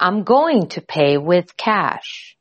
I'm going to pay with cash.